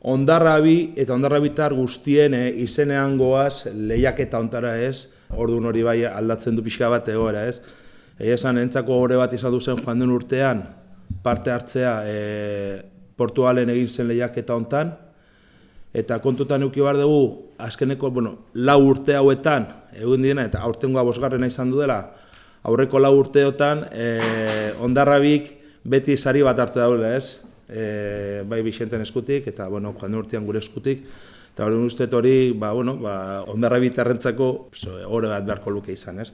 Ondarrabi eta ondarrabitar guztien e, izenean goaz lehiaketa ontara ez, orduan hori bai aldatzen du pixka bat egoera ez. Egia esan entzako gore bat izan duzen joan den urtean parte hartzea e, Portugalen egin zen lehiaketa hontan. Eta kontutan euki behar dugu azkeneko bueno, lau urte hauetan egin diena eta aurtengoa bosgarrena izan du dela aurreko lau urteotan e, ondarrabik beti sari bat arte daule ez e, bai Bixenten eskutik eta bueno, joan urtean gure eskutik. Eta hori uste hori, ba, bueno, ba, ondarra bitarrentzako ore bat beharko luke izan, ez?